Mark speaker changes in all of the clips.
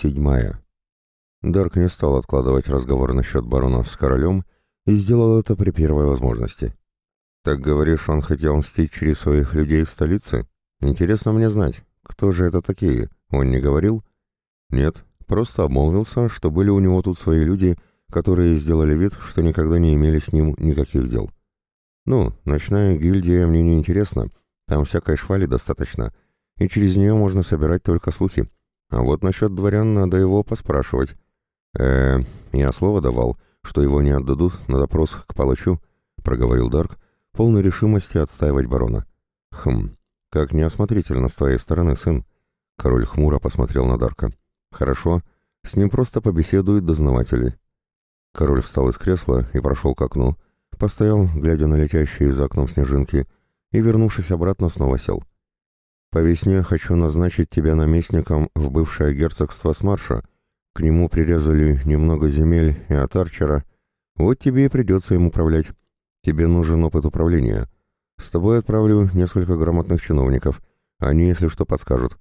Speaker 1: Седьмая. Дарк не стал откладывать разговор насчет барона с королем и сделал это при первой возможности. «Так говоришь, он хотел мстить через своих людей в столице? Интересно мне знать, кто же это такие? Он не говорил?» «Нет, просто обмолвился, что были у него тут свои люди, которые сделали вид, что никогда не имели с ним никаких дел. Ну, ночная гильдия мне не интересна, там всякой швали достаточно, и через нее можно собирать только слухи. А вот насчет дворян надо его поспрашивать. э я слово давал, что его не отдадут на допрос к палачу, проговорил Дарк, полной решимости отстаивать барона. Хм, как неосмотрительно с твоей стороны, сын. Король хмуро посмотрел на Дарка. Хорошо, с ним просто побеседуют дознаватели. Король встал из кресла и прошел к окну, постоял, глядя на летящие за окном снежинки, и, вернувшись обратно, снова сел. По весне хочу назначить тебя наместником в бывшее герцогство Смарша. К нему прирезали немного земель и от Арчера. Вот тебе и придется им управлять. Тебе нужен опыт управления. С тобой отправлю несколько грамотных чиновников. Они, если что, подскажут.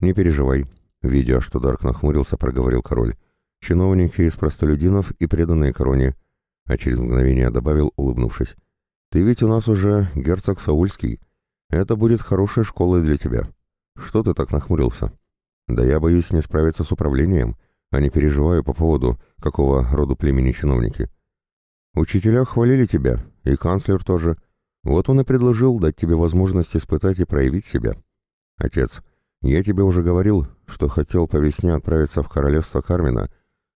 Speaker 1: Не переживай. Видя, что Дарк нахмурился, проговорил король. Чиновники из простолюдинов и преданные короне. А через мгновение добавил, улыбнувшись. Ты ведь у нас уже герцог Саульский. Это будет хорошей школой для тебя. Что ты так нахмурился? Да я боюсь не справиться с управлением, а не переживаю по поводу, какого роду племени чиновники. Учителя хвалили тебя, и канцлер тоже. Вот он и предложил дать тебе возможность испытать и проявить себя. Отец, я тебе уже говорил, что хотел по весне отправиться в королевство Кармина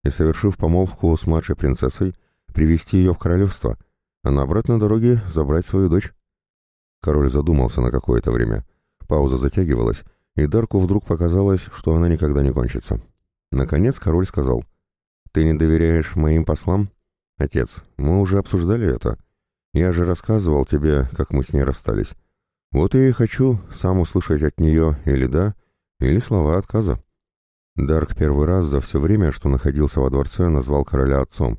Speaker 1: и, совершив помолвку с младшей принцессой, привести ее в королевство, а на обратной дороге забрать свою дочь. Король задумался на какое-то время. Пауза затягивалась, и Дарку вдруг показалось, что она никогда не кончится. Наконец король сказал, «Ты не доверяешь моим послам? Отец, мы уже обсуждали это. Я же рассказывал тебе, как мы с ней расстались. Вот я и хочу сам услышать от нее или да, или слова отказа». Дарк первый раз за все время, что находился во дворце, назвал короля отцом.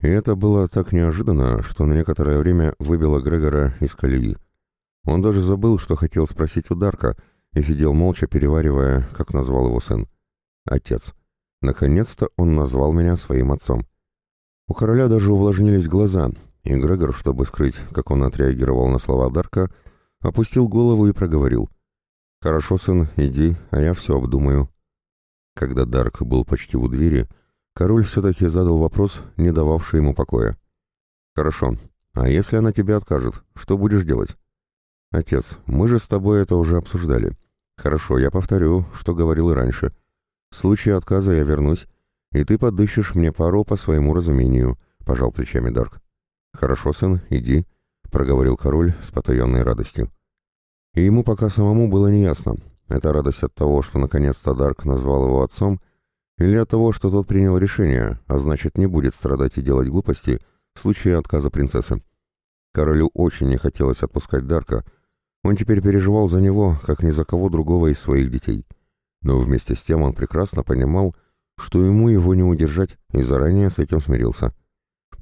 Speaker 1: И это было так неожиданно, что на некоторое время выбило Грегора из колеи. Он даже забыл, что хотел спросить у Дарка, и сидел молча, переваривая, как назвал его сын. Отец. Наконец-то он назвал меня своим отцом. У короля даже увлажнились глаза, и Грегор, чтобы скрыть, как он отреагировал на слова Дарка, опустил голову и проговорил. «Хорошо, сын, иди, а я все обдумаю». Когда Дарк был почти у двери, король все-таки задал вопрос, не дававший ему покоя. «Хорошо, а если она тебе откажет, что будешь делать?» «Отец, мы же с тобой это уже обсуждали. Хорошо, я повторю, что говорил и раньше. В случае отказа я вернусь, и ты подыщешь мне пару по своему разумению», — пожал плечами Дарк. «Хорошо, сын, иди», — проговорил король с потаенной радостью. И ему пока самому было неясно, это радость от того, что наконец-то Дарк назвал его отцом, или от того, что тот принял решение, а значит не будет страдать и делать глупости в случае отказа принцессы. Королю очень не хотелось отпускать Дарка, он теперь переживал за него, как ни за кого другого из своих детей. Но вместе с тем он прекрасно понимал, что ему его не удержать, и заранее с этим смирился.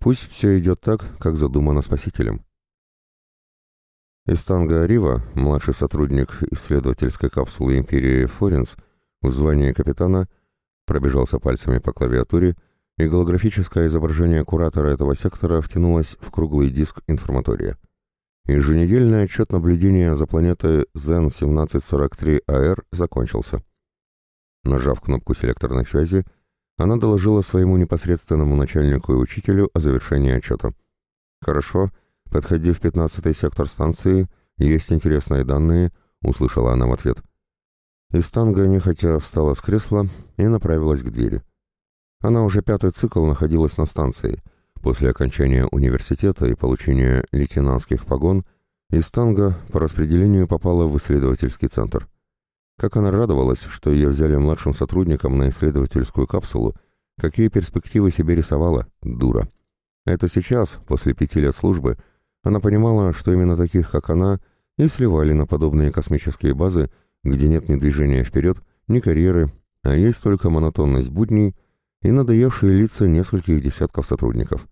Speaker 1: Пусть все идет так, как задумано спасителем. Истанга Арива, младший сотрудник исследовательской капсулы Империи Форенс, в звании капитана, пробежался пальцами по клавиатуре, и голографическое изображение куратора этого сектора втянулось в круглый диск информатория. Еженедельный отчет наблюдения за планетой ZEN-1743-AR закончился. Нажав кнопку селекторной связи, она доложила своему непосредственному начальнику и учителю о завершении отчета. «Хорошо, подходи в 15-й сектор станции, есть интересные данные», — услышала она в ответ. Истанга нехотя встала с кресла и направилась к двери. Она уже пятый цикл находилась на станции — После окончания университета и получения лейтенантских погон Истанга по распределению попала в исследовательский центр. Как она радовалась, что ее взяли младшим сотрудником на исследовательскую капсулу, какие перспективы себе рисовала, дура. Это сейчас, после пяти лет службы, она понимала, что именно таких, как она, и сливали на подобные космические базы, где нет ни движения вперед, ни карьеры, а есть только монотонность будней и надоевшие лица нескольких десятков сотрудников.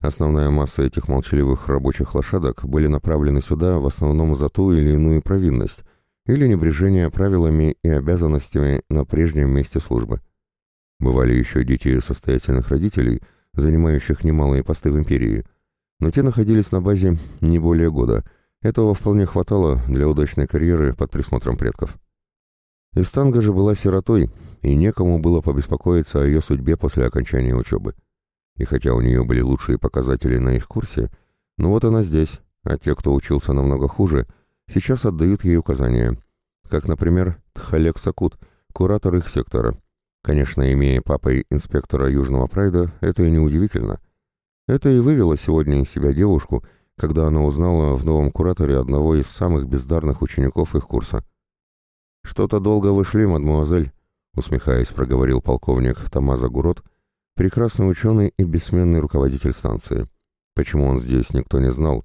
Speaker 1: Основная масса этих молчаливых рабочих лошадок были направлены сюда в основном за ту или иную провинность или небрежение правилами и обязанностями на прежнем месте службы. Бывали еще дети состоятельных родителей, занимающих немалые посты в империи, но те находились на базе не более года. Этого вполне хватало для удачной карьеры под присмотром предков. Истанга же была сиротой, и некому было побеспокоиться о ее судьбе после окончания учебы. И хотя у нее были лучшие показатели на их курсе, но вот она здесь, а те, кто учился намного хуже, сейчас отдают ей указания. Как, например, Тхалек Сакут, куратор их сектора. Конечно, имея папой инспектора Южного Прайда, это и не удивительно. Это и вывело сегодня из себя девушку, когда она узнала в новом кураторе одного из самых бездарных учеников их курса. «Что-то долго вы шли, мадмуазель», — усмехаясь, проговорил полковник Тамаза Гурот, прекрасный ученый и бессменный руководитель станции. Почему он здесь, никто не знал,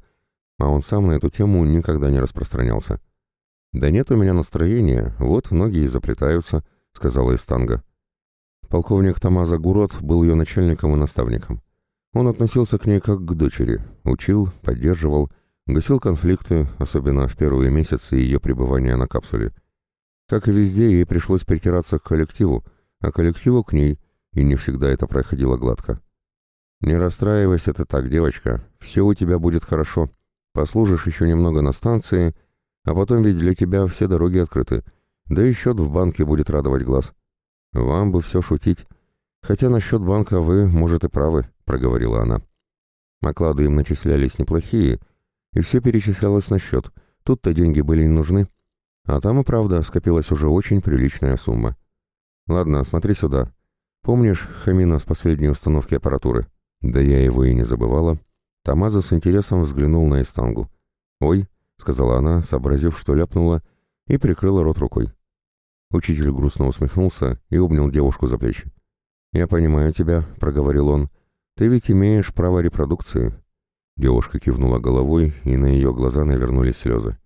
Speaker 1: а он сам на эту тему никогда не распространялся. «Да нет у меня настроения, вот многие заплетаются», — сказала Истанга. Полковник Тамаза Гурот был ее начальником и наставником. Он относился к ней как к дочери, учил, поддерживал, гасил конфликты, особенно в первые месяцы ее пребывания на капсуле. Как и везде, ей пришлось притираться к коллективу, а коллективу к ней, и не всегда это проходило гладко. «Не расстраивайся ты так, девочка, все у тебя будет хорошо. Послужишь еще немного на станции, а потом ведь для тебя все дороги открыты, да и счет в банке будет радовать глаз. Вам бы все шутить, хотя насчет банка вы, может, и правы», — проговорила она. Оклады им начислялись неплохие, и все перечислялось на счет, тут-то деньги были не нужны, а там и правда скопилась уже очень приличная сумма. Ладно, смотри сюда. Помнишь Хамина с последней установки аппаратуры? Да я его и не забывала. Тамаза с интересом взглянул на Истангу. «Ой», — сказала она, сообразив, что ляпнула, и прикрыла рот рукой. Учитель грустно усмехнулся и обнял девушку за плечи. «Я понимаю тебя», — проговорил он. «Ты ведь имеешь право репродукции». Девушка кивнула головой, и на ее глаза навернулись слезы.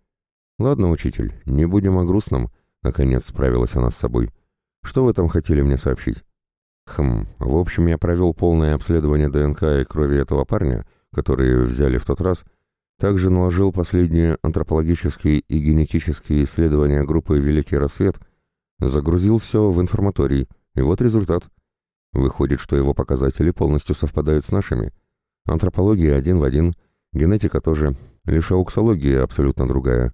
Speaker 1: «Ладно, учитель, не будем о грустном», — наконец справилась она с собой. «Что вы там хотели мне сообщить?» «Хм, в общем, я провел полное обследование ДНК и крови этого парня, которые взяли в тот раз, также наложил последние антропологические и генетические исследования группы «Великий рассвет», загрузил все в информаторий, и вот результат. Выходит, что его показатели полностью совпадают с нашими. Антропология один в один, генетика тоже, лишь ауксология абсолютно другая.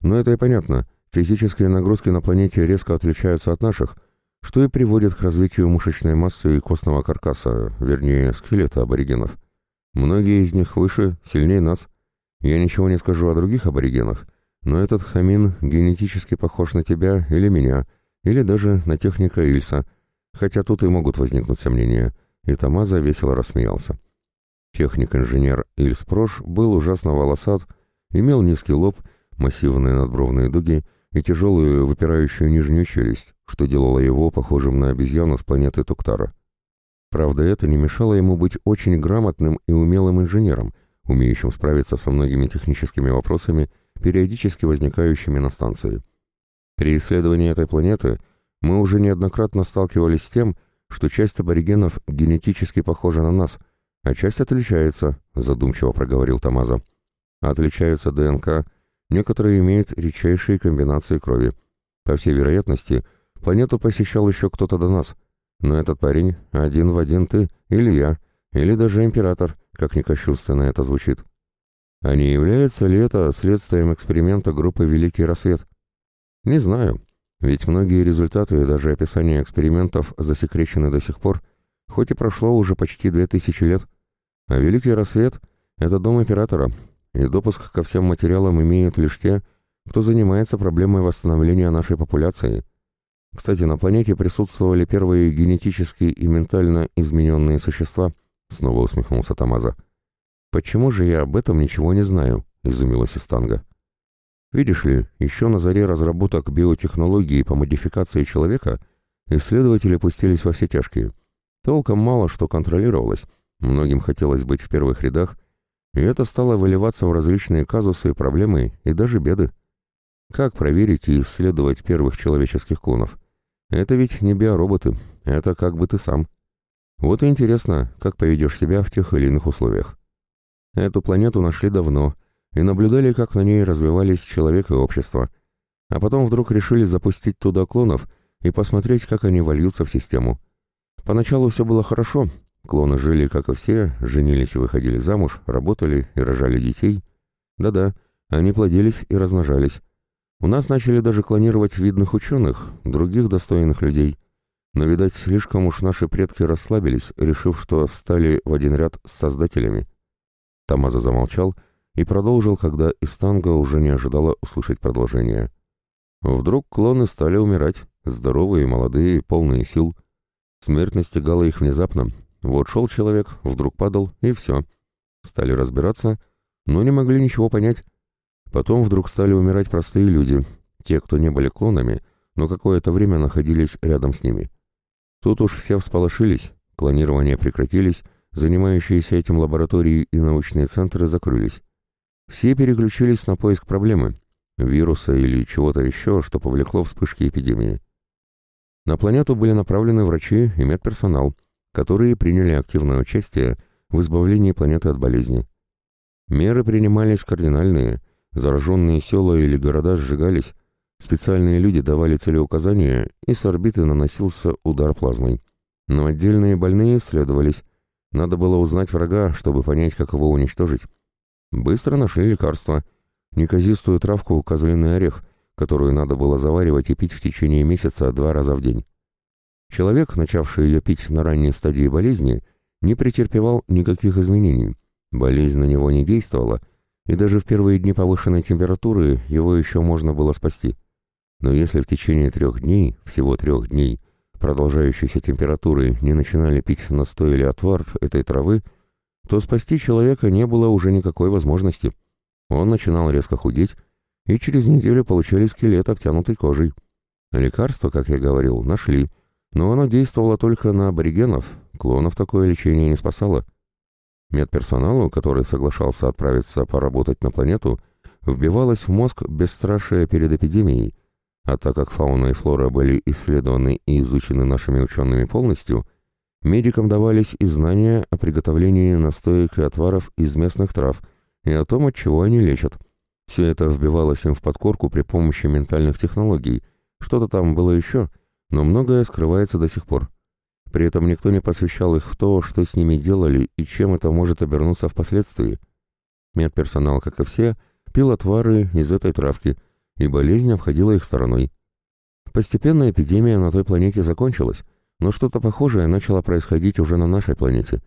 Speaker 1: Но это и понятно. Физические нагрузки на планете резко отличаются от наших, что и приводит к развитию мышечной массы и костного каркаса, вернее, скелета аборигенов. Многие из них выше, сильнее нас. Я ничего не скажу о других аборигенах, но этот хамин генетически похож на тебя или меня, или даже на техника Ильса, хотя тут и могут возникнуть сомнения. И Тамаза весело рассмеялся. Техник-инженер Ильс Прош был ужасно волосат, имел низкий лоб массивные надбровные дуги и тяжелую выпирающую нижнюю челюсть, что делало его похожим на обезьяну с планеты Туктара. Правда, это не мешало ему быть очень грамотным и умелым инженером, умеющим справиться со многими техническими вопросами, периодически возникающими на станции. При исследовании этой планеты мы уже неоднократно сталкивались с тем, что часть аборигенов генетически похожа на нас, а часть отличается, задумчиво проговорил Тамаза. Отличаются ДНК, Некоторые имеют редчайшие комбинации крови. По всей вероятности, планету посещал еще кто-то до нас. Но этот парень один в один ты или я, или даже император, как некощувственно это звучит. А не является ли это следствием эксперимента группы «Великий рассвет»? Не знаю, ведь многие результаты и даже описания экспериментов засекречены до сих пор, хоть и прошло уже почти две тысячи лет. А «Великий рассвет» — это дом императора, и допуск ко всем материалам имеют лишь те, кто занимается проблемой восстановления нашей популяции. Кстати, на планете присутствовали первые генетически и ментально измененные существа, снова усмехнулся Тамаза. «Почему же я об этом ничего не знаю?» — изумилась Истанга. «Видишь ли, еще на заре разработок биотехнологии по модификации человека исследователи пустились во все тяжкие. Толком мало что контролировалось, многим хотелось быть в первых рядах, и это стало выливаться в различные казусы, проблемы и даже беды. Как проверить и исследовать первых человеческих клонов? Это ведь не биороботы, это как бы ты сам. Вот и интересно, как поведешь себя в тех или иных условиях. Эту планету нашли давно и наблюдали, как на ней развивались человек и общество. А потом вдруг решили запустить туда клонов и посмотреть, как они вольются в систему. Поначалу все было хорошо. Клоны жили, как и все, женились и выходили замуж, работали и рожали детей. Да-да, они плодились и размножались. У нас начали даже клонировать видных ученых, других достойных людей. Но, видать, слишком уж наши предки расслабились, решив, что встали в один ряд с создателями. Тамаза замолчал и продолжил, когда Истанга уже не ожидала услышать продолжение. Вдруг клоны стали умирать, здоровые, молодые, полные сил. Смерть настигала их внезапно. Вот шел человек, вдруг падал, и все. Стали разбираться, но не могли ничего понять. Потом вдруг стали умирать простые люди, те, кто не были клонами, но какое-то время находились рядом с ними. Тут уж все всполошились, клонирование прекратились, занимающиеся этим лаборатории и научные центры закрылись. Все переключились на поиск проблемы, вируса или чего-то еще, что повлекло вспышки эпидемии. На планету были направлены врачи и медперсонал, которые приняли активное участие в избавлении планеты от болезни. Меры принимались кардинальные, зараженные села или города сжигались, специальные люди давали целеуказания, и с орбиты наносился удар плазмой. Но отдельные больные исследовались, надо было узнать врага, чтобы понять, как его уничтожить. Быстро нашли лекарство, неказистую травку козлиный орех, которую надо было заваривать и пить в течение месяца два раза в день. Человек, начавший ее пить на ранней стадии болезни, не претерпевал никаких изменений. Болезнь на него не действовала, и даже в первые дни повышенной температуры его еще можно было спасти. Но если в течение трех дней, всего трех дней, продолжающейся температуры не начинали пить настой или отвар этой травы, то спасти человека не было уже никакой возможности. Он начинал резко худеть, и через неделю получали скелет, обтянутый кожей. Лекарство, как я говорил, нашли, но оно действовало только на аборигенов, клонов такое лечение не спасало. Медперсоналу, который соглашался отправиться поработать на планету, вбивалось в мозг бесстрашие перед эпидемией, а так как фауна и флора были исследованы и изучены нашими учеными полностью, медикам давались и знания о приготовлении настоек и отваров из местных трав и о том, от чего они лечат. Все это вбивалось им в подкорку при помощи ментальных технологий. Что-то там было еще, но многое скрывается до сих пор. При этом никто не посвящал их в то, что с ними делали и чем это может обернуться впоследствии. Медперсонал, как и все, пил отвары из этой травки – и болезнь обходила их стороной. Постепенно эпидемия на той планете закончилась, но что-то похожее начало происходить уже на нашей планете.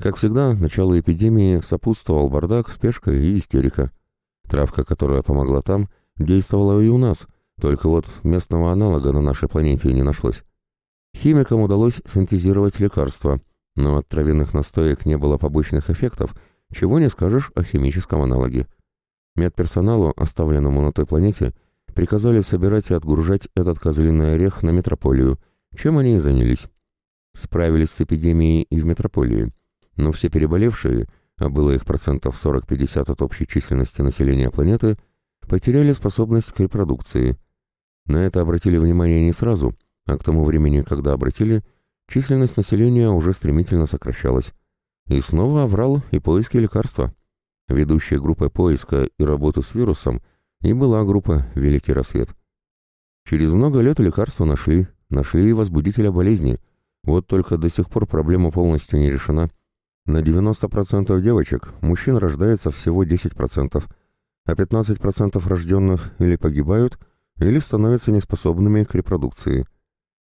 Speaker 1: Как всегда, начало эпидемии сопутствовал бардак, спешка и истерика. Травка, которая помогла там, действовала и у нас, только вот местного аналога на нашей планете не нашлось. Химикам удалось синтезировать лекарства, но от травяных настоек не было побочных эффектов, чего не скажешь о химическом аналоге. Медперсоналу, оставленному на той планете, приказали собирать и отгружать этот козлиный орех на метрополию, чем они и занялись. Справились с эпидемией и в метрополии, но все переболевшие, а было их процентов 40-50 от общей численности населения планеты, потеряли способность к репродукции. На это обратили внимание не сразу, а к тому времени, когда обратили, численность населения уже стремительно сокращалась. И снова оврал и поиски лекарства. Ведущей группой поиска и работы с вирусом и была группа «Великий рассвет». Через много лет лекарства нашли, нашли и возбудителя болезни. Вот только до сих пор проблема полностью не решена. На 90% девочек мужчин рождается всего 10%, а 15% рожденных или погибают, или становятся неспособными к репродукции.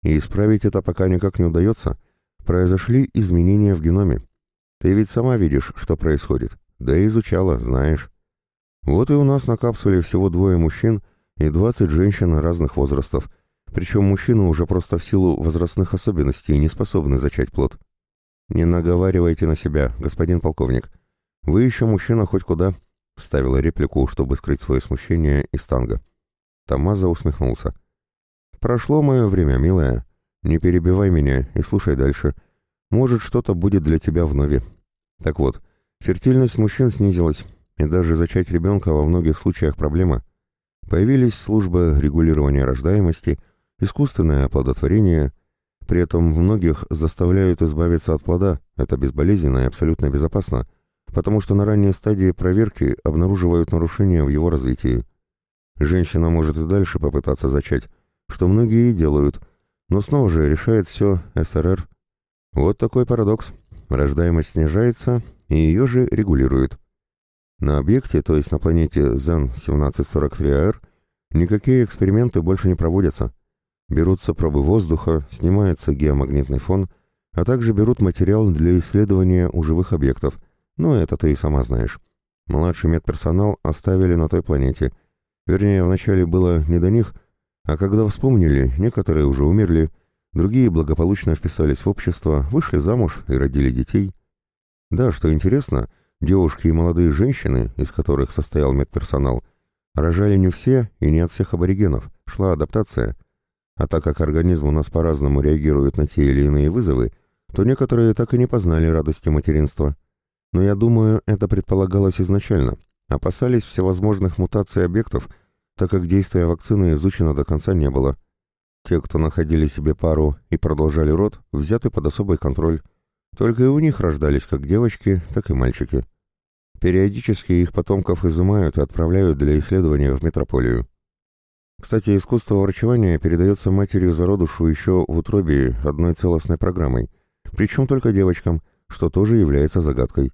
Speaker 1: И исправить это пока никак не удается. Произошли изменения в геноме. Ты ведь сама видишь, что происходит. Да и изучала, знаешь. Вот и у нас на капсуле всего двое мужчин и 20 женщин разных возрастов, причем мужчины уже просто в силу возрастных особенностей не способны зачать плод. «Не наговаривайте на себя, господин полковник. Вы еще мужчина хоть куда», — вставила реплику, чтобы скрыть свое смущение из танга. Тамаза усмехнулся. «Прошло мое время, милая. Не перебивай меня и слушай дальше. Может, что-то будет для тебя вновь. Так вот, — Фертильность мужчин снизилась, и даже зачать ребенка во многих случаях проблема. Появились службы регулирования рождаемости, искусственное оплодотворение. При этом многих заставляют избавиться от плода, это безболезненно и абсолютно безопасно, потому что на ранней стадии проверки обнаруживают нарушения в его развитии. Женщина может и дальше попытаться зачать, что многие и делают, но снова же решает все СРР. Вот такой парадокс. Рождаемость снижается, и ее же регулируют. На объекте, то есть на планете Zen 1743AR, никакие эксперименты больше не проводятся. Берутся пробы воздуха, снимается геомагнитный фон, а также берут материал для исследования у живых объектов. Ну, это ты и сама знаешь. Младший медперсонал оставили на той планете. Вернее, вначале было не до них, а когда вспомнили, некоторые уже умерли, другие благополучно вписались в общество, вышли замуж и родили детей. Да, что интересно, девушки и молодые женщины, из которых состоял медперсонал, рожали не все и не от всех аборигенов, шла адаптация. А так как организм у нас по-разному реагирует на те или иные вызовы, то некоторые так и не познали радости материнства. Но я думаю, это предполагалось изначально. Опасались всевозможных мутаций объектов, так как действие вакцины изучено до конца не было. Те, кто находили себе пару и продолжали род, взяты под особый контроль. Только и у них рождались как девочки, так и мальчики. Периодически их потомков изымают и отправляют для исследования в метрополию. Кстати, искусство врачевания передается матерью зародышу еще в утробе одной целостной программой, причем только девочкам, что тоже является загадкой.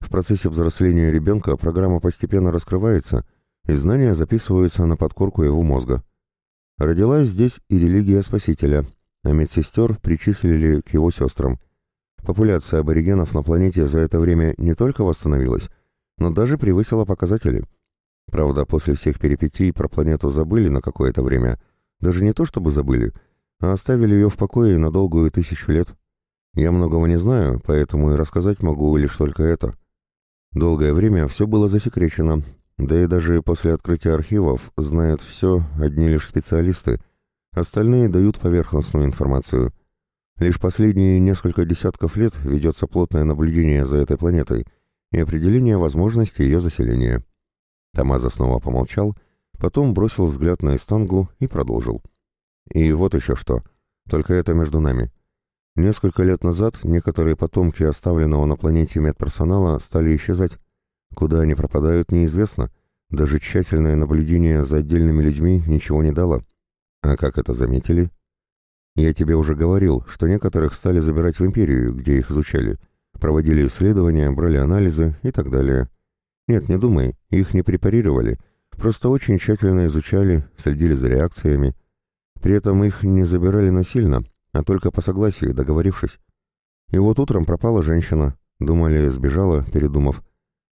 Speaker 1: В процессе взросления ребенка программа постепенно раскрывается, и знания записываются на подкорку его мозга. Родилась здесь и религия Спасителя, а медсестер причислили к его сестрам. Популяция аборигенов на планете за это время не только восстановилась, но даже превысила показатели. Правда, после всех перипетий про планету забыли на какое-то время. Даже не то чтобы забыли, а оставили ее в покое на долгую тысячу лет. Я многого не знаю, поэтому и рассказать могу лишь только это. Долгое время все было засекречено, да и даже после открытия архивов знают все одни лишь специалисты, остальные дают поверхностную информацию. Лишь последние несколько десятков лет ведется плотное наблюдение за этой планетой и определение возможности ее заселения. Тамаза снова помолчал, потом бросил взгляд на Эстангу и продолжил. И вот еще что, только это между нами. Несколько лет назад некоторые потомки оставленного на планете медперсонала стали исчезать. Куда они пропадают, неизвестно. Даже тщательное наблюдение за отдельными людьми ничего не дало. А как это заметили? Я тебе уже говорил, что некоторых стали забирать в империю, где их изучали. Проводили исследования, брали анализы и так далее. Нет, не думай, их не препарировали. Просто очень тщательно изучали, следили за реакциями. При этом их не забирали насильно, а только по согласию, договорившись. И вот утром пропала женщина, думали, сбежала, передумав.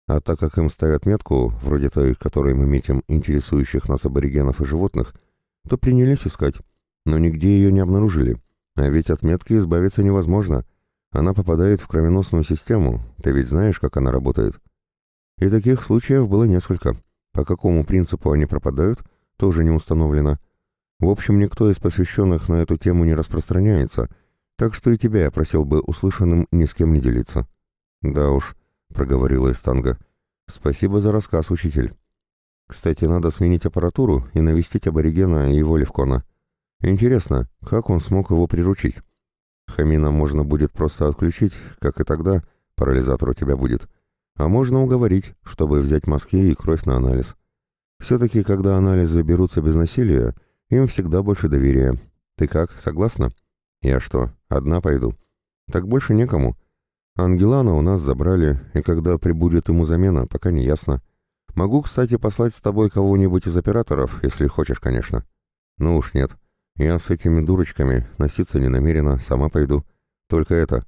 Speaker 1: А так как им ставят метку, вроде той, которой мы метим интересующих нас аборигенов и животных, то принялись искать, но нигде ее не обнаружили. А ведь от метки избавиться невозможно. Она попадает в кровеносную систему, ты ведь знаешь, как она работает. И таких случаев было несколько. По какому принципу они пропадают, тоже не установлено. В общем, никто из посвященных на эту тему не распространяется, так что и тебя я просил бы услышанным ни с кем не делиться. Да уж, проговорила Эстанга. Спасибо за рассказ, учитель. Кстати, надо сменить аппаратуру и навестить аборигена и его Левкона. Интересно, как он смог его приручить? Хамина можно будет просто отключить, как и тогда, парализатор у тебя будет. А можно уговорить, чтобы взять мазки и кровь на анализ. Все-таки, когда анализы берутся без насилия, им всегда больше доверия. Ты как, согласна? Я что, одна пойду? Так больше некому. Ангелана у нас забрали, и когда прибудет ему замена, пока не ясно. Могу, кстати, послать с тобой кого-нибудь из операторов, если хочешь, конечно. Ну уж нет. Я с этими дурочками носиться не намерена, сама пойду. Только это.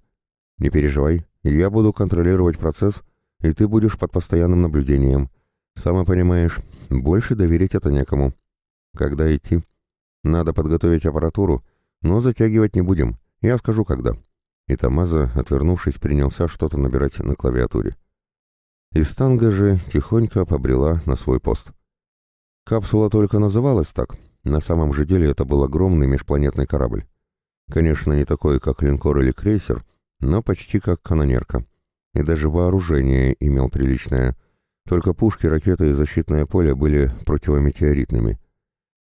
Speaker 1: Не переживай, я буду контролировать процесс, и ты будешь под постоянным наблюдением. Сама понимаешь, больше доверить это некому. Когда идти? Надо подготовить аппаратуру, но затягивать не будем. Я скажу, когда». И Тамаза, отвернувшись, принялся что-то набирать на клавиатуре. Истанга же тихонько побрела на свой пост. Капсула только называлась так. На самом же деле это был огромный межпланетный корабль. Конечно, не такой, как линкор или крейсер, но почти как канонерка. И даже вооружение имел приличное. Только пушки, ракеты и защитное поле были противометеоритными.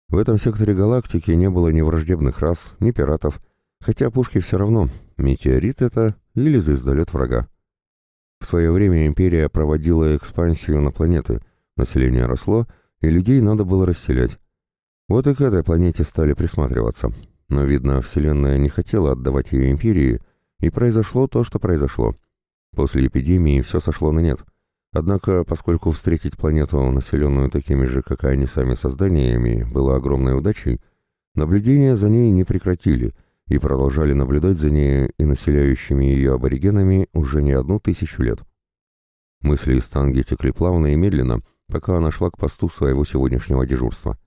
Speaker 1: В этом секторе галактики не было ни враждебных рас, ни пиратов, хотя пушки все равно, метеорит это или звездолет врага. В свое время империя проводила экспансию на планеты, население росло, и людей надо было расселять. Вот и к этой планете стали присматриваться. Но, видно, Вселенная не хотела отдавать ее империи, И произошло то, что произошло. После эпидемии все сошло на нет. Однако, поскольку встретить планету, населенную такими же, как и они сами созданиями, было огромной удачей, наблюдения за ней не прекратили и продолжали наблюдать за ней и населяющими ее аборигенами уже не одну тысячу лет. Мысли из танги текли плавно и медленно, пока она шла к посту своего сегодняшнего дежурства.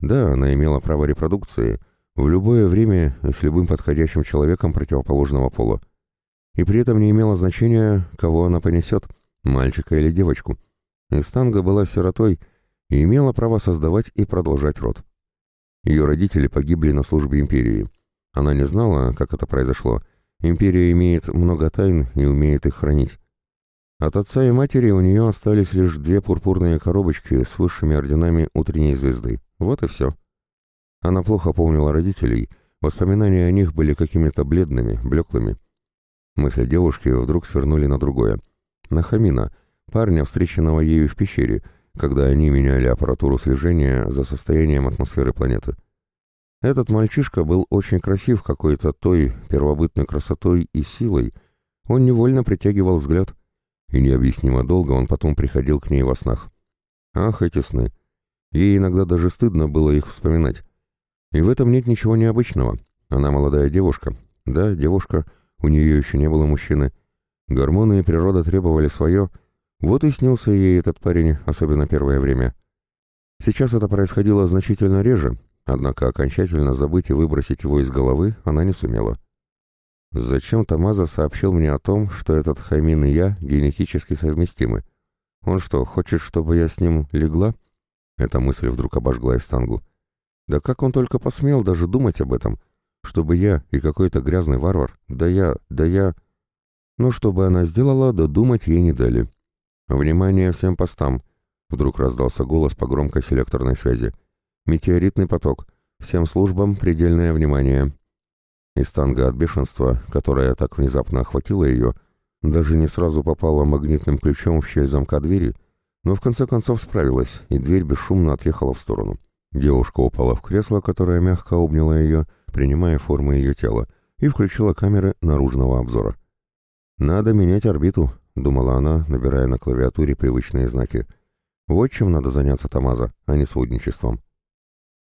Speaker 1: Да, она имела право репродукции в любое время с любым подходящим человеком противоположного пола. И при этом не имело значения, кого она понесет – мальчика или девочку. Истанга была сиротой и имела право создавать и продолжать род. Ее родители погибли на службе империи. Она не знала, как это произошло. Империя имеет много тайн и умеет их хранить. От отца и матери у нее остались лишь две пурпурные коробочки с высшими орденами утренней звезды. Вот и все. Она плохо помнила родителей, воспоминания о них были какими-то бледными, блеклыми. Мысли девушки вдруг свернули на другое на Хамина, парня, встреченного ею в пещере, когда они меняли аппаратуру слежения за состоянием атмосферы планеты. Этот мальчишка был очень красив какой-то той первобытной красотой и силой, он невольно притягивал взгляд, и необъяснимо долго он потом приходил к ней во снах. Ах, эти сны! Ей иногда даже стыдно было их вспоминать. И в этом нет ничего необычного. Она молодая девушка. Да, девушка, у нее еще не было мужчины, Гормоны и природа требовали свое, вот и снился ей этот парень, особенно первое время. Сейчас это происходило значительно реже, однако окончательно забыть и выбросить его из головы она не сумела. Зачем Тамаза сообщил мне о том, что этот Хамин и я генетически совместимы? Он что, хочет, чтобы я с ним легла? Эта мысль вдруг обожгла Эстангу. Да как он только посмел даже думать об этом? Чтобы я и какой-то грязный варвар, да я, да я... Но что бы она сделала, додумать ей не дали. «Внимание всем постам!» Вдруг раздался голос по громкой селекторной связи. «Метеоритный поток. Всем службам предельное внимание». Из танга от бешенства, которое так внезапно охватило ее, даже не сразу попала магнитным ключом в щель замка двери, но в конце концов справилась, и дверь бесшумно отъехала в сторону. Девушка упала в кресло, которое мягко обняло ее, принимая формы ее тела, и включила камеры наружного обзора. «Надо менять орбиту», — думала она, набирая на клавиатуре привычные знаки. «Вот чем надо заняться Тамаза, а не сводничеством».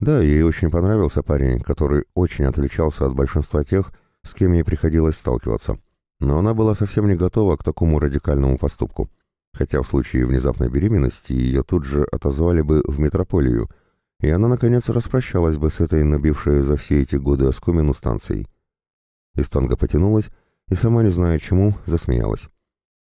Speaker 1: Да, ей очень понравился парень, который очень отличался от большинства тех, с кем ей приходилось сталкиваться. Но она была совсем не готова к такому радикальному поступку. Хотя в случае внезапной беременности ее тут же отозвали бы в метрополию, и она, наконец, распрощалась бы с этой набившей за все эти годы оскомину станцией. Истанга потянулась и, сама не зная чему, засмеялась.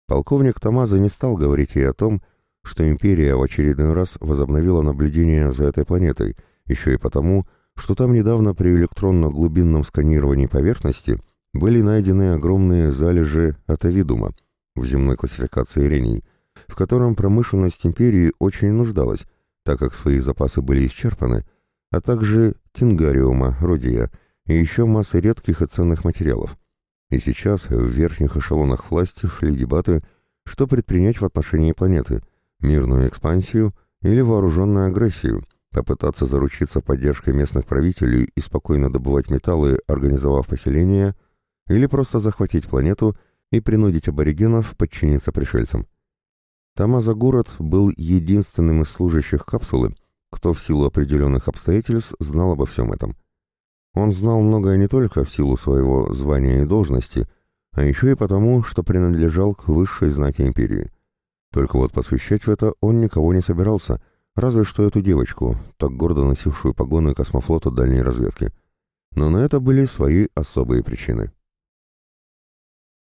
Speaker 1: Полковник Тамаза не стал говорить ей о том, что империя в очередной раз возобновила наблюдение за этой планетой, еще и потому, что там недавно при электронно-глубинном сканировании поверхности были найдены огромные залежи атовидума в земной классификации рений, в котором промышленность империи очень нуждалась, так как свои запасы были исчерпаны, а также тингариума, родия и еще массы редких и ценных материалов. И сейчас в верхних эшелонах власти шли дебаты, что предпринять в отношении планеты – мирную экспансию или вооруженную агрессию, попытаться заручиться поддержкой местных правителей и спокойно добывать металлы, организовав поселение, или просто захватить планету и принудить аборигенов подчиниться пришельцам. Тамаза-город был единственным из служащих капсулы, кто в силу определенных обстоятельств знал обо всем этом – он знал многое не только в силу своего звания и должности, а еще и потому, что принадлежал к высшей знати империи. Только вот посвящать в это он никого не собирался, разве что эту девочку, так гордо носившую погоны космофлота дальней разведки. Но на это были свои особые причины.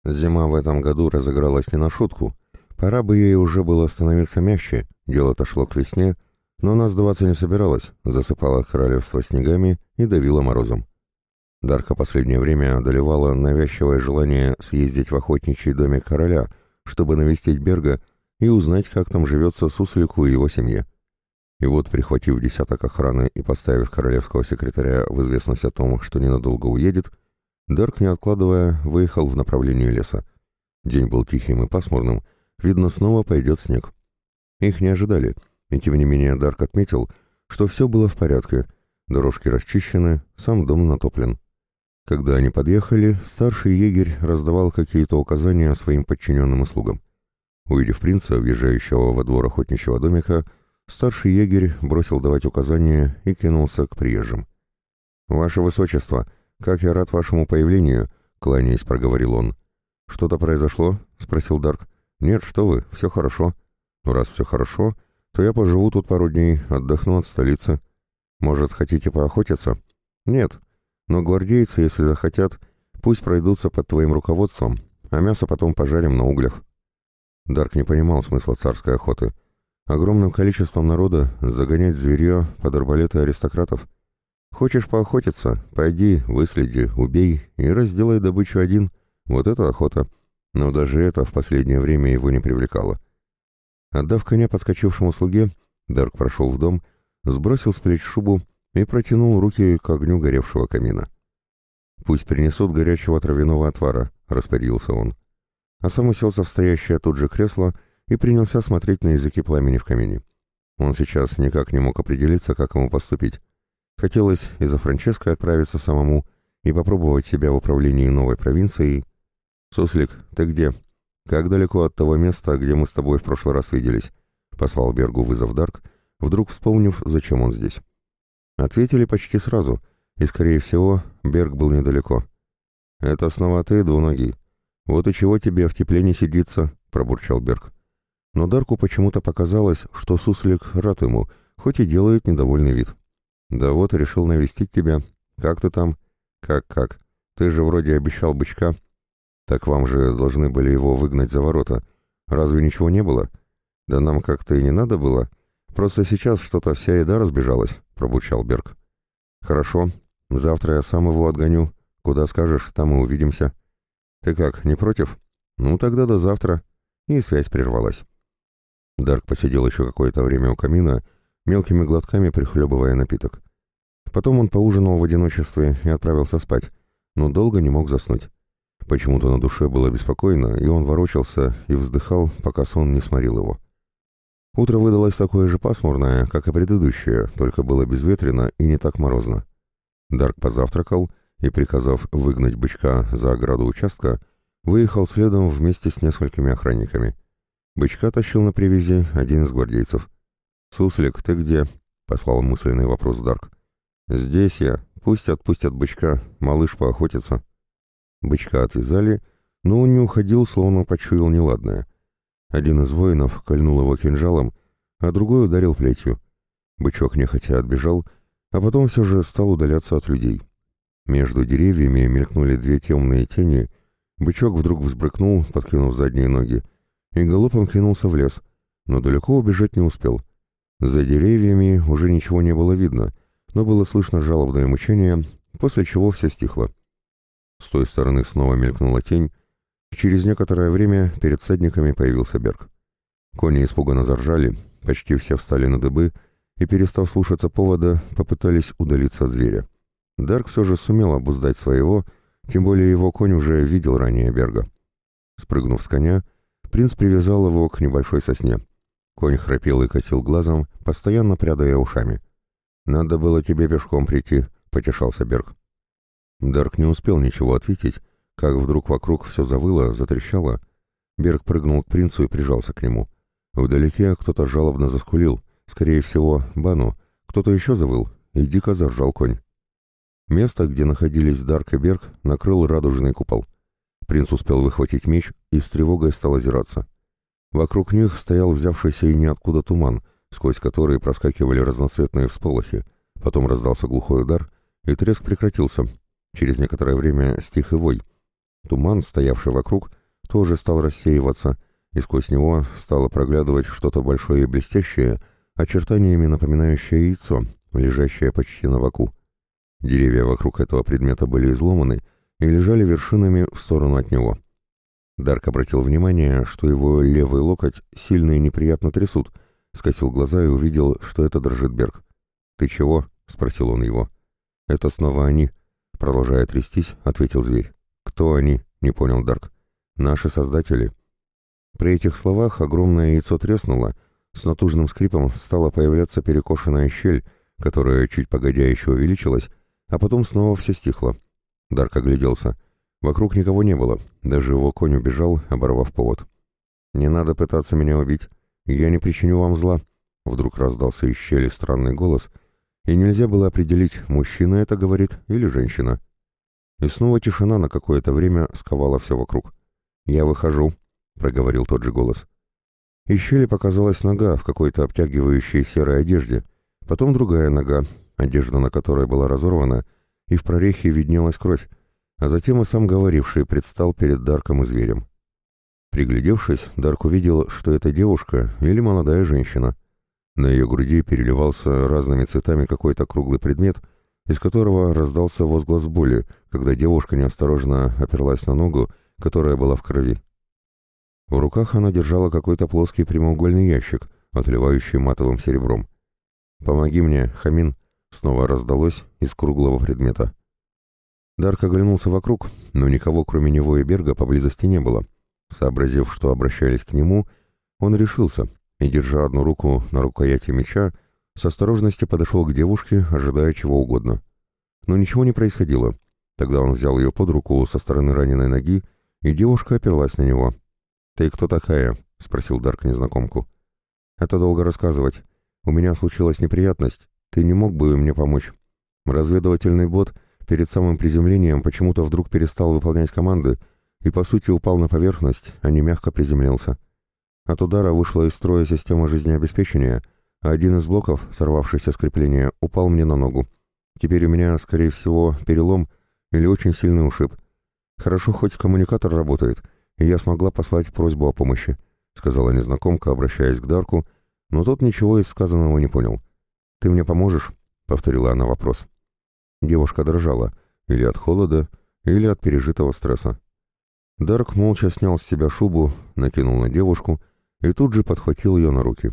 Speaker 1: Зима в этом году разыгралась не на шутку. Пора бы ей уже было становиться мягче, дело-то шло к весне, но она сдаваться не собиралась, засыпала королевство снегами и давила морозом. Дарка последнее время одолевала навязчивое желание съездить в охотничий домик короля, чтобы навестить Берга и узнать, как там живется Суслику и его семье. И вот, прихватив десяток охраны и поставив королевского секретаря в известность о том, что ненадолго уедет, Дарк, не откладывая, выехал в направлении леса. День был тихим и пасмурным, видно, снова пойдет снег. Их не ожидали — и тем не менее Дарк отметил, что все было в порядке, дорожки расчищены, сам дом натоплен. Когда они подъехали, старший егерь раздавал какие-то указания своим подчиненным и слугам. Увидев принца, въезжающего во двор охотничьего домика, старший егерь бросил давать указания и кинулся к приезжим. «Ваше Высочество, как я рад вашему появлению!» — кланяясь, проговорил он. «Что-то произошло?» — спросил Дарк. «Нет, что вы, все хорошо. Ну, раз все хорошо, то я поживу тут пару дней, отдохну от столицы. Может, хотите поохотиться?» «Нет, но гвардейцы, если захотят, пусть пройдутся под твоим руководством, а мясо потом пожарим на углях». Дарк не понимал смысла царской охоты. Огромным количеством народа загонять зверье под арбалеты аристократов. Хочешь поохотиться? Пойди, выследи, убей и разделай добычу один. Вот это охота. Но даже это в последнее время его не привлекало. Отдав коня подскочившему слуге, Дарк прошел в дом, сбросил с плеч шубу и протянул руки к огню горевшего камина. «Пусть принесут горячего травяного отвара», — распорядился он а сам уселся в стоящее тут же кресло и принялся смотреть на языки пламени в камине. Он сейчас никак не мог определиться, как ему поступить. Хотелось и за Франческо отправиться самому и попробовать себя в управлении новой провинцией. «Суслик, ты где? Как далеко от того места, где мы с тобой в прошлый раз виделись?» — послал Бергу вызов Дарк, вдруг вспомнив, зачем он здесь. Ответили почти сразу, и, скорее всего, Берг был недалеко. «Это снова ты, двуногий. «Вот и чего тебе в тепле не сидится», — пробурчал Берг. Но Дарку почему-то показалось, что суслик рад ему, хоть и делает недовольный вид. «Да вот, решил навестить тебя. Как ты там?» «Как-как? Ты же вроде обещал бычка». «Так вам же должны были его выгнать за ворота. Разве ничего не было?» «Да нам как-то и не надо было. Просто сейчас что-то вся еда разбежалась», — пробурчал Берг. «Хорошо. Завтра я сам его отгоню. Куда скажешь, там и увидимся». «Ты как, не против?» «Ну, тогда до завтра». И связь прервалась. Дарк посидел еще какое-то время у камина, мелкими глотками прихлебывая напиток. Потом он поужинал в одиночестве и отправился спать, но долго не мог заснуть. Почему-то на душе было беспокойно, и он ворочался и вздыхал, пока сон не сморил его. Утро выдалось такое же пасмурное, как и предыдущее, только было безветренно и не так морозно. Дарк позавтракал и, приказав выгнать бычка за ограду участка, выехал следом вместе с несколькими охранниками. Бычка тащил на привязи один из гвардейцев. «Суслик, ты где?» — послал мысленный вопрос Дарк. «Здесь я. Пусть отпустят бычка, малыш поохотится». Бычка отвязали, но он не уходил, словно почуял неладное. Один из воинов кольнул его кинжалом, а другой ударил плетью. Бычок нехотя отбежал, а потом все же стал удаляться от людей. Между деревьями мелькнули две темные тени. Бычок вдруг взбрыкнул, подкинув задние ноги, и галопом кинулся в лес, но далеко убежать не успел. За деревьями уже ничего не было видно, но было слышно жалобное мучение, после чего все стихло. С той стороны снова мелькнула тень, и через некоторое время перед всадниками появился Берг. Кони испуганно заржали, почти все встали на дыбы и, перестав слушаться повода, попытались удалиться от зверя. Дарк все же сумел обуздать своего, тем более его конь уже видел ранее Берга. Спрыгнув с коня, принц привязал его к небольшой сосне. Конь храпел и косил глазом, постоянно прядая ушами. «Надо было тебе пешком прийти», — потешался Берг. Дарк не успел ничего ответить, как вдруг вокруг все завыло, затрещало. Берг прыгнул к принцу и прижался к нему. Вдалеке кто-то жалобно заскулил, скорее всего, Бану, кто-то еще завыл, и дико заржал конь. Место, где находились Дарк и Берг, накрыл радужный купол. Принц успел выхватить меч и с тревогой стал озираться. Вокруг них стоял взявшийся и ниоткуда туман, сквозь который проскакивали разноцветные всполохи. Потом раздался глухой удар, и треск прекратился. Через некоторое время стих и вой. Туман, стоявший вокруг, тоже стал рассеиваться, и сквозь него стало проглядывать что-то большое и блестящее, очертаниями напоминающее яйцо, лежащее почти на боку. Деревья вокруг этого предмета были изломаны и лежали вершинами в сторону от него. Дарк обратил внимание, что его левый локоть сильно и неприятно трясут, скосил глаза и увидел, что это дрожит Берг. «Ты чего?» — спросил он его. «Это снова они», — продолжая трястись, ответил зверь. «Кто они?» — не понял Дарк. «Наши создатели». При этих словах огромное яйцо треснуло, с натужным скрипом стала появляться перекошенная щель, которая чуть погодя еще увеличилась, а потом снова все стихло. Дарк огляделся. Вокруг никого не было, даже его конь убежал, оборвав повод. «Не надо пытаться меня убить, я не причиню вам зла», — вдруг раздался из щели странный голос, и нельзя было определить, мужчина это говорит или женщина. И снова тишина на какое-то время сковала все вокруг. «Я выхожу», — проговорил тот же голос. Из щели показалась нога в какой-то обтягивающей серой одежде, потом другая нога, одежда на которой была разорвана, и в прорехе виднелась кровь, а затем и сам говоривший предстал перед Дарком и зверем. Приглядевшись, Дарк увидел, что это девушка или молодая женщина. На ее груди переливался разными цветами какой-то круглый предмет, из которого раздался возглас боли, когда девушка неосторожно оперлась на ногу, которая была в крови. В руках она держала какой-то плоский прямоугольный ящик, отливающий матовым серебром. «Помоги мне, Хамин!» — снова раздалось из круглого предмета. Дарк оглянулся вокруг, но никого, кроме него и Берга, поблизости не было. Сообразив, что обращались к нему, он решился и, держа одну руку на рукояти меча, с осторожностью подошел к девушке, ожидая чего угодно. Но ничего не происходило. Тогда он взял ее под руку со стороны раненой ноги, и девушка оперлась на него. «Ты кто такая?» — спросил Дарк незнакомку. «Это долго рассказывать. У меня случилась неприятность. Ты не мог бы мне помочь? Разведывательный бот перед самым приземлением почему-то вдруг перестал выполнять команды и, по сути, упал на поверхность, а не мягко приземлился. От удара вышла из строя система жизнеобеспечения, а один из блоков, сорвавшийся с крепления, упал мне на ногу. Теперь у меня, скорее всего, перелом или очень сильный ушиб. Хорошо, хоть коммуникатор работает — и я смогла послать просьбу о помощи», — сказала незнакомка, обращаясь к Дарку, но тот ничего из сказанного не понял. «Ты мне поможешь?» — повторила она вопрос. Девушка дрожала, или от холода, или от пережитого стресса. Дарк молча снял с себя шубу, накинул на девушку и тут же подхватил ее на руки.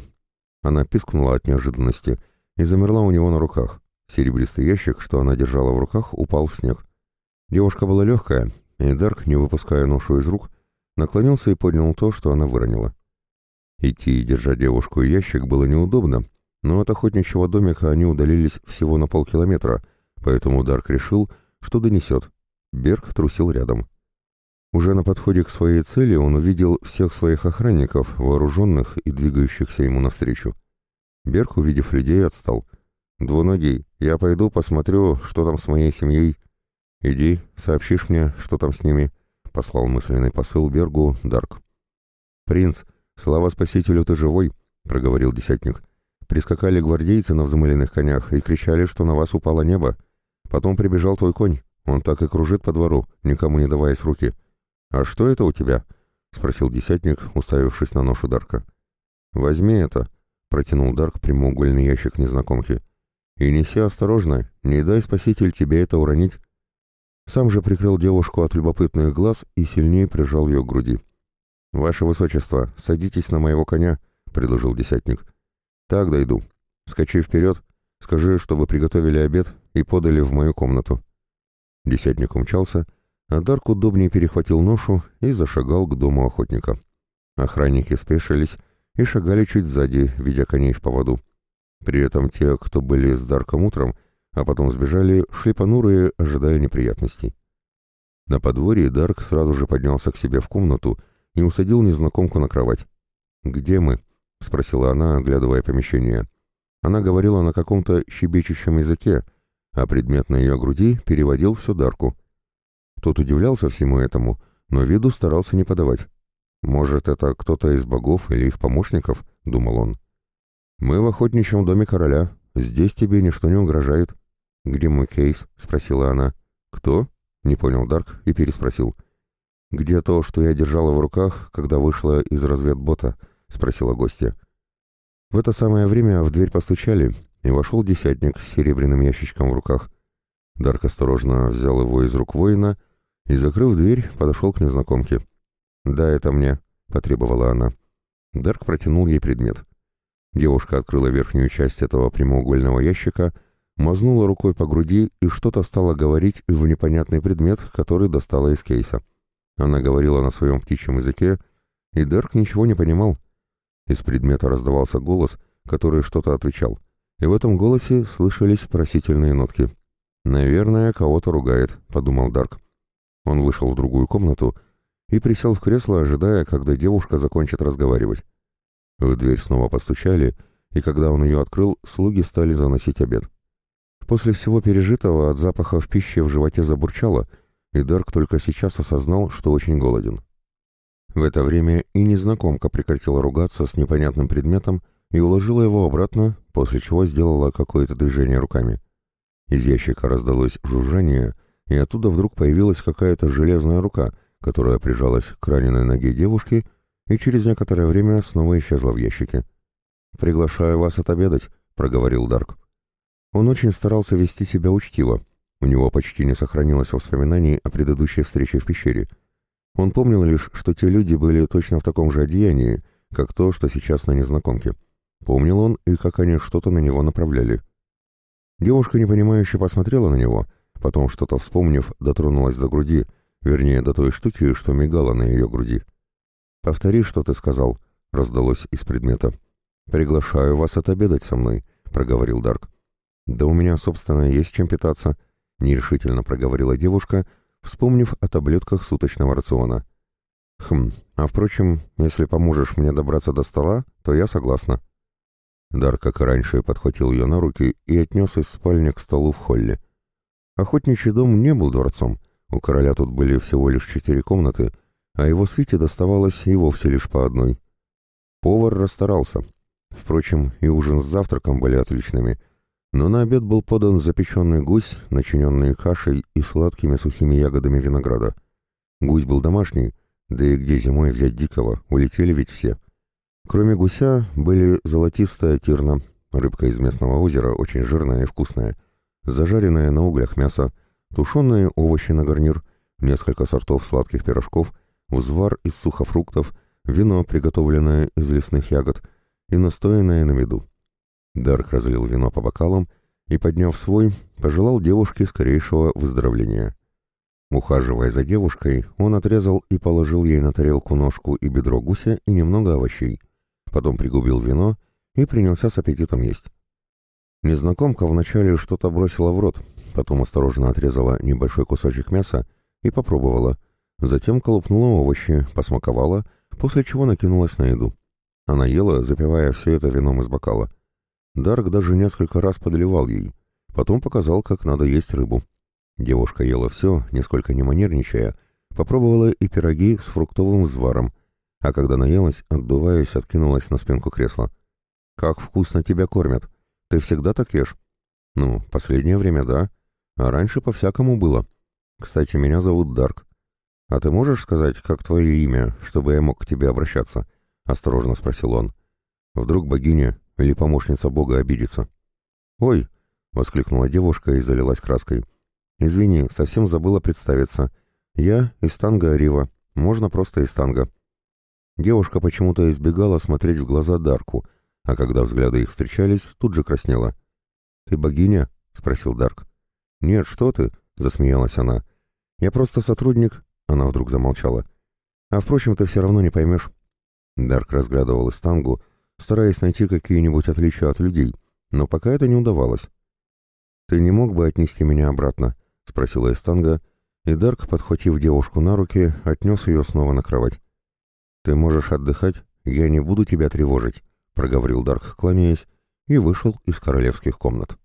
Speaker 1: Она пискнула от неожиданности и замерла у него на руках. Серебристый ящик, что она держала в руках, упал в снег. Девушка была легкая, и Дарк, не выпуская ношу из рук, наклонился и поднял то, что она выронила. Идти, держа девушку и ящик, было неудобно, но от охотничьего домика они удалились всего на полкилометра, поэтому Дарк решил, что донесет. Берг трусил рядом. Уже на подходе к своей цели он увидел всех своих охранников, вооруженных и двигающихся ему навстречу. Берг, увидев людей, отстал. «Двуногий, я пойду посмотрю, что там с моей семьей. Иди, сообщишь мне, что там с ними». — послал мысленный посыл Бергу Дарк. «Принц, слава спасителю, ты живой!» — проговорил десятник. «Прискакали гвардейцы на взмыленных конях и кричали, что на вас упало небо. Потом прибежал твой конь, он так и кружит по двору, никому не даваясь в руки. А что это у тебя?» — спросил десятник, уставившись на ношу Дарка. «Возьми это», — протянул Дарк прямоугольный ящик незнакомки. «И неси осторожно, не дай спаситель тебе это уронить». Сам же прикрыл девушку от любопытных глаз и сильнее прижал ее к груди. «Ваше Высочество, садитесь на моего коня», — предложил десятник. «Так дойду. Скачи вперед, скажи, чтобы приготовили обед и подали в мою комнату». Десятник умчался, а Дарк удобнее перехватил ношу и зашагал к дому охотника. Охранники спешились и шагали чуть сзади, ведя коней в поводу. При этом те, кто были с Дарком утром, — а потом сбежали, шли понурые, ожидая неприятностей. На подворье Дарк сразу же поднялся к себе в комнату и усадил незнакомку на кровать. «Где мы?» — спросила она, оглядывая помещение. Она говорила на каком-то щебечущем языке, а предмет на ее груди переводил все Дарку. Тот удивлялся всему этому, но виду старался не подавать. «Может, это кто-то из богов или их помощников?» — думал он. «Мы в охотничьем доме короля. Здесь тебе ничто не угрожает. «Где мой кейс?» — спросила она. «Кто?» — не понял Дарк и переспросил. «Где то, что я держала в руках, когда вышла из разведбота?» — спросила гостья. В это самое время в дверь постучали, и вошел десятник с серебряным ящичком в руках. Дарк осторожно взял его из рук воина и, закрыв дверь, подошел к незнакомке. «Да, это мне», — потребовала она. Дарк протянул ей предмет. Девушка открыла верхнюю часть этого прямоугольного ящика — мазнула рукой по груди и что-то стала говорить в непонятный предмет, который достала из кейса. Она говорила на своем птичьем языке, и Дерк ничего не понимал. Из предмета раздавался голос, который что-то отвечал, и в этом голосе слышались просительные нотки. «Наверное, кого-то ругает», — подумал Дарк. Он вышел в другую комнату и присел в кресло, ожидая, когда девушка закончит разговаривать. В дверь снова постучали, и когда он ее открыл, слуги стали заносить обед. После всего пережитого от запаха в пище в животе забурчало, и Дарк только сейчас осознал, что очень голоден. В это время и незнакомка прекратила ругаться с непонятным предметом и уложила его обратно, после чего сделала какое-то движение руками. Из ящика раздалось жужжание, и оттуда вдруг появилась какая-то железная рука, которая прижалась к раненой ноге девушки и через некоторое время снова исчезла в ящике. «Приглашаю вас отобедать», — проговорил Дарк. Он очень старался вести себя учтиво. У него почти не сохранилось воспоминаний о предыдущей встрече в пещере. Он помнил лишь, что те люди были точно в таком же одеянии, как то, что сейчас на незнакомке. Помнил он и как они что-то на него направляли. Девушка непонимающе посмотрела на него, потом, что-то вспомнив, дотронулась до груди, вернее, до той штуки, что мигала на ее груди. «Повтори, что ты сказал», — раздалось из предмета. «Приглашаю вас отобедать со мной», — проговорил Дарк. «Да у меня, собственно, есть чем питаться», — нерешительно проговорила девушка, вспомнив о таблетках суточного рациона. «Хм, а впрочем, если поможешь мне добраться до стола, то я согласна». Дар, как и раньше, подхватил ее на руки и отнес из спальни к столу в холле. Охотничий дом не был дворцом, у короля тут были всего лишь четыре комнаты, а его свите доставалось и вовсе лишь по одной. Повар расстарался. Впрочем, и ужин с завтраком были отличными, но на обед был подан запеченный гусь, начиненный кашей и сладкими сухими ягодами винограда. Гусь был домашний, да и где зимой взять дикого, улетели ведь все. Кроме гуся были золотистая тирна, рыбка из местного озера, очень жирная и вкусная, зажаренное на углях мясо, тушеные овощи на гарнир, несколько сортов сладких пирожков, взвар из сухофруктов, вино, приготовленное из лесных ягод, и настоянное на меду. Дарк разлил вино по бокалам и, подняв свой, пожелал девушке скорейшего выздоровления. Ухаживая за девушкой, он отрезал и положил ей на тарелку ножку и бедро гуся и немного овощей. Потом пригубил вино и принялся с аппетитом есть. Незнакомка вначале что-то бросила в рот, потом осторожно отрезала небольшой кусочек мяса и попробовала. Затем колупнула овощи, посмаковала, после чего накинулась на еду. Она ела, запивая все это вином из бокала. Дарк даже несколько раз подливал ей, потом показал, как надо есть рыбу. Девушка ела все, нисколько не манерничая, попробовала и пироги с фруктовым взваром, а когда наелась, отдуваясь, откинулась на спинку кресла. «Как вкусно тебя кормят! Ты всегда так ешь?» «Ну, последнее время, да. А раньше по-всякому было. Кстати, меня зовут Дарк. А ты можешь сказать, как твое имя, чтобы я мог к тебе обращаться?» — осторожно спросил он. «Вдруг богиня или помощница бога обидится?» «Ой!» — воскликнула девушка и залилась краской. «Извини, совсем забыла представиться. Я Истанга Арива. Можно просто Истанга». Девушка почему-то избегала смотреть в глаза Дарку, а когда взгляды их встречались, тут же краснела. «Ты богиня?» — спросил Дарк. «Нет, что ты?» — засмеялась она. «Я просто сотрудник...» — она вдруг замолчала. «А впрочем, ты все равно не поймешь». Дарк разглядывал Истангу, стараясь найти какие-нибудь отличия от людей, но пока это не удавалось. «Ты не мог бы отнести меня обратно?» — спросила Эстанга, и Дарк, подхватив девушку на руки, отнес ее снова на кровать. «Ты можешь отдыхать, я не буду тебя тревожить», — проговорил Дарк, кланяясь, и вышел из королевских комнат.